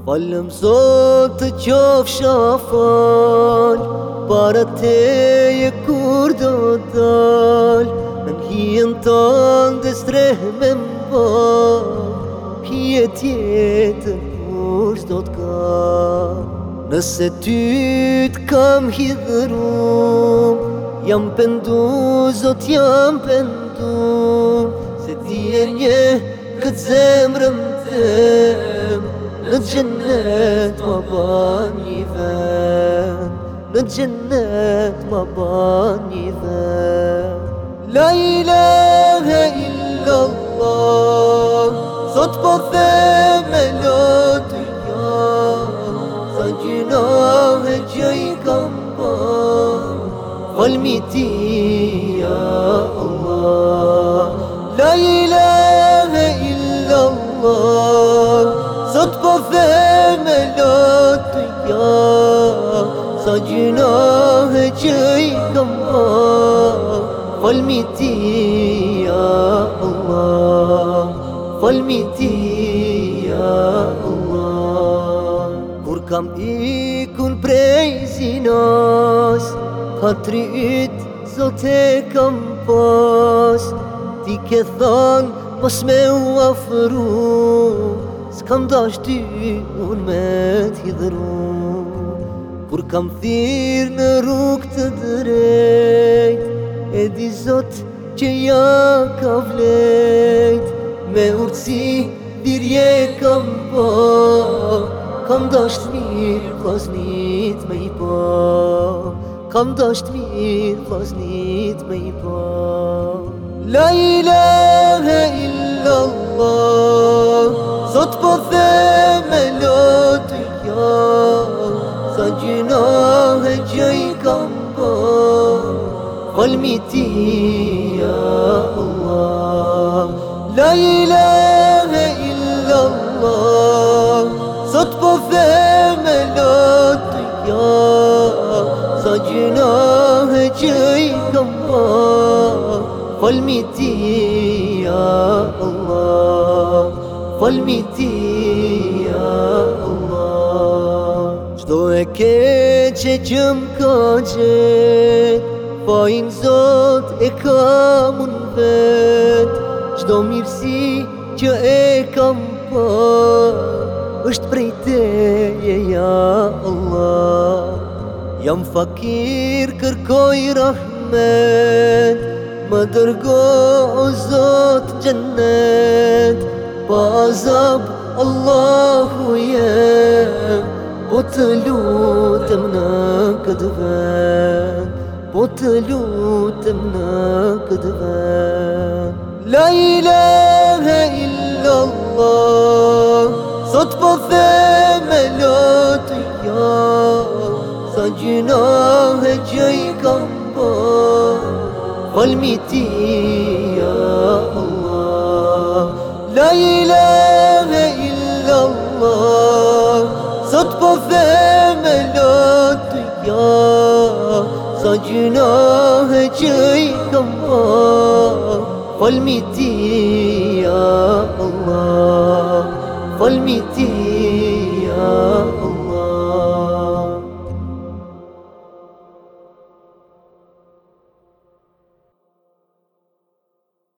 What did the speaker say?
Falem zotë të qofë shafal Para te e kur do dal Në në hien të në dhe strehë me mba tjetë kur shdo të ka Nëse ty t'kam kam hithëru Jam pëndu, zot jam pëndu Se ti e një këtë zemrëm të më نتجنت مباني ذا نتجنت مباني ذا لا إله إلا الله صدق الثامن سجنا جاي قمبا والميتي يا الله Sa gjinohë që i kam pa po, Falmi ti, ja Allah Falmi ti, ja Allah Kur kam ikun prej zinos Katri yt, zote kam pas Ti ke thon, pas me u afru Skam dash ti, un me t'hidhru Kur kam thirë në rukë të drejt E di zot që ja ka vlejt Me urëci dirje kam po Kam dasht mirë vaznit me i po Kam dasht mirë vaznit me i po La ilahe illa gjë i kam po Falmi ti, ja Allah La ilahe illa Allah Sot po theme lëtë ja Sa gjënahe që i kam po Falmi ti, ja Allah Falmi ti, ja Allah Shdo e kërë që që m'ka qët Pojnë zot e kam unë vet Qdo mirësi që e kam po është prej te e ja Allah Jam fakir kërkoj rahmet Më dërgo o zot qënet Po azab Allahu jem Po të lutëm në këtë vend Po të lutëm në këtë vend La ilahe illallah Sot po the me lotë ja Sa gjinahe që i kam po ja Allah La Sa gjynohë që i kam pa po, Falmi ja Allah